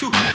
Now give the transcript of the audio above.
就。